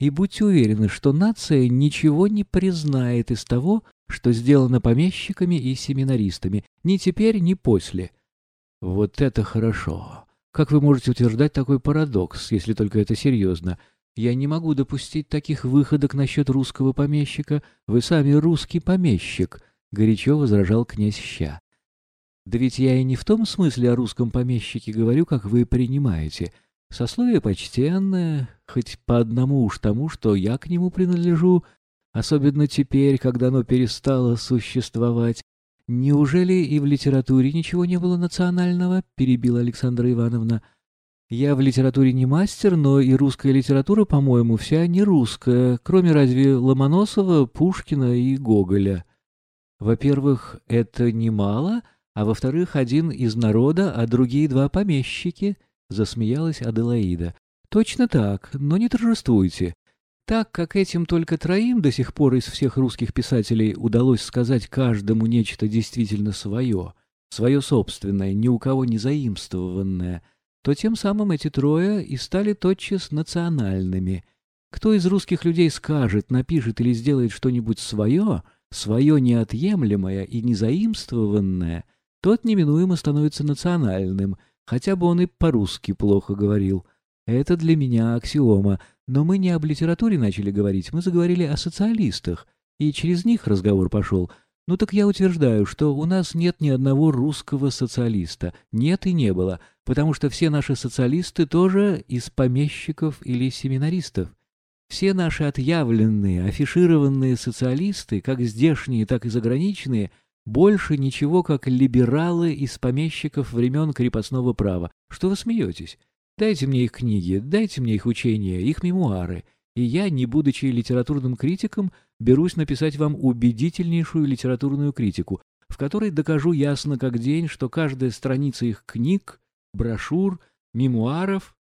И будьте уверены, что нация ничего не признает из того, что сделано помещиками и семинаристами, ни теперь, ни после. Вот это хорошо. Как вы можете утверждать такой парадокс, если только это серьезно? Я не могу допустить таких выходок насчет русского помещика. Вы сами русский помещик, — горячо возражал князь Ща. Да ведь я и не в том смысле о русском помещике говорю, как вы принимаете. Сословие почтенное, хоть по одному уж тому, что я к нему принадлежу, особенно теперь, когда оно перестало существовать. Неужели и в литературе ничего не было национального? перебила Александра Ивановна. Я в литературе не мастер, но и русская литература, по-моему, вся не русская, кроме разве Ломоносова, Пушкина и Гоголя. Во-первых, это немало, а во-вторых, один из народа, а другие два помещики, засмеялась Аделаида. Точно так, но не торжествуйте. Так как этим только троим до сих пор из всех русских писателей удалось сказать каждому нечто действительно свое, свое собственное, ни у кого не заимствованное, то тем самым эти трое и стали тотчас национальными. Кто из русских людей скажет, напишет или сделает что-нибудь свое, свое неотъемлемое и незаимствованное, тот неминуемо становится национальным, хотя бы он и по-русски плохо говорил. Это для меня аксиома, но мы не об литературе начали говорить, мы заговорили о социалистах, и через них разговор пошел. Ну так я утверждаю, что у нас нет ни одного русского социалиста. Нет и не было, потому что все наши социалисты тоже из помещиков или семинаристов. Все наши отъявленные, афишированные социалисты, как здешние, так и заграничные, больше ничего, как либералы из помещиков времен крепостного права. Что вы смеетесь? Дайте мне их книги, дайте мне их учения, их мемуары, и я, не будучи литературным критиком, берусь написать вам убедительнейшую литературную критику, в которой докажу ясно как день, что каждая страница их книг, брошюр, мемуаров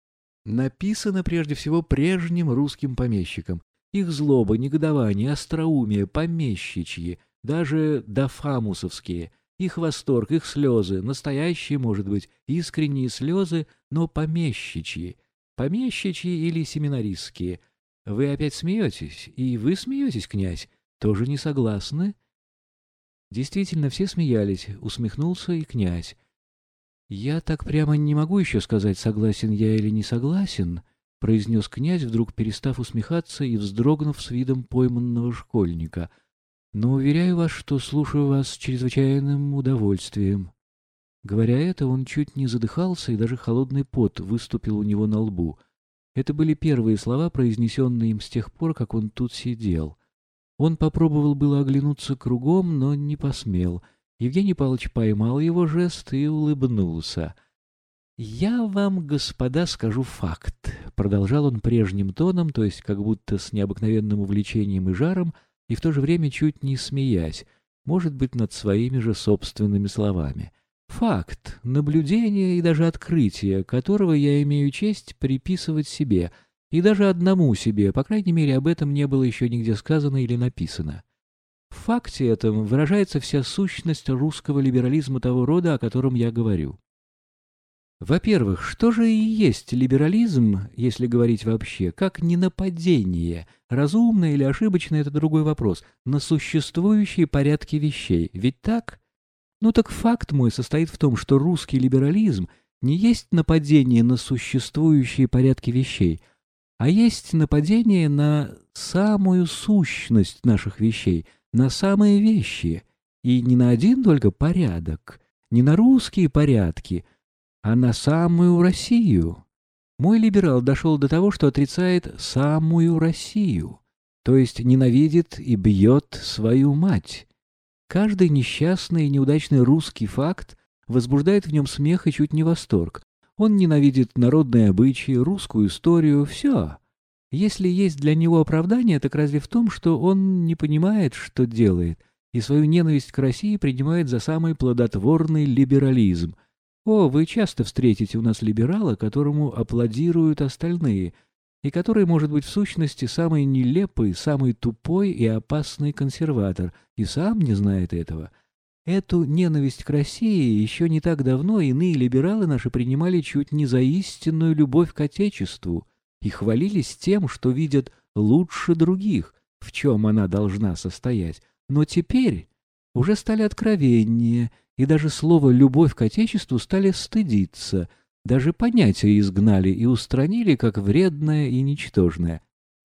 написана прежде всего прежним русским помещиком. Их злоба, негодование, остроумие, помещичьи, даже дофамусовские — их восторг, их слезы, настоящие, может быть, искренние слезы, но помещичьи, помещичьи или семинаристские. Вы опять смеетесь, и вы смеетесь, князь, тоже не согласны? Действительно, все смеялись, усмехнулся и князь. «Я так прямо не могу еще сказать, согласен я или не согласен», — произнес князь, вдруг перестав усмехаться и вздрогнув с видом пойманного школьника — но уверяю вас, что слушаю вас с чрезвычайным удовольствием». Говоря это, он чуть не задыхался, и даже холодный пот выступил у него на лбу. Это были первые слова, произнесенные им с тех пор, как он тут сидел. Он попробовал было оглянуться кругом, но не посмел. Евгений Павлович поймал его жест и улыбнулся. «Я вам, господа, скажу факт», — продолжал он прежним тоном, то есть как будто с необыкновенным увлечением и жаром, — и в то же время чуть не смеясь, может быть, над своими же собственными словами. Факт, наблюдение и даже открытие, которого я имею честь приписывать себе, и даже одному себе, по крайней мере, об этом не было еще нигде сказано или написано. В факте этом выражается вся сущность русского либерализма того рода, о котором я говорю. Во-первых, что же и есть либерализм, если говорить вообще, как не нападение, разумное или ошибочное – это другой вопрос, на существующие порядки вещей, ведь так? Ну так факт мой состоит в том, что русский либерализм не есть нападение на существующие порядки вещей, а есть нападение на самую сущность наших вещей, на самые вещи, и не на один только порядок, не на русские порядки – а на самую Россию. Мой либерал дошел до того, что отрицает самую Россию, то есть ненавидит и бьет свою мать. Каждый несчастный и неудачный русский факт возбуждает в нем смех и чуть не восторг. Он ненавидит народные обычаи, русскую историю, все. Если есть для него оправдание, так разве в том, что он не понимает, что делает, и свою ненависть к России принимает за самый плодотворный либерализм — о, вы часто встретите у нас либерала, которому аплодируют остальные, и который может быть в сущности самый нелепый, самый тупой и опасный консерватор, и сам не знает этого. Эту ненависть к России еще не так давно иные либералы наши принимали чуть не за истинную любовь к Отечеству и хвалились тем, что видят лучше других, в чем она должна состоять. Но теперь уже стали откровеннее, и даже слово «любовь к Отечеству» стали стыдиться, даже понятия изгнали и устранили как вредное и ничтожное.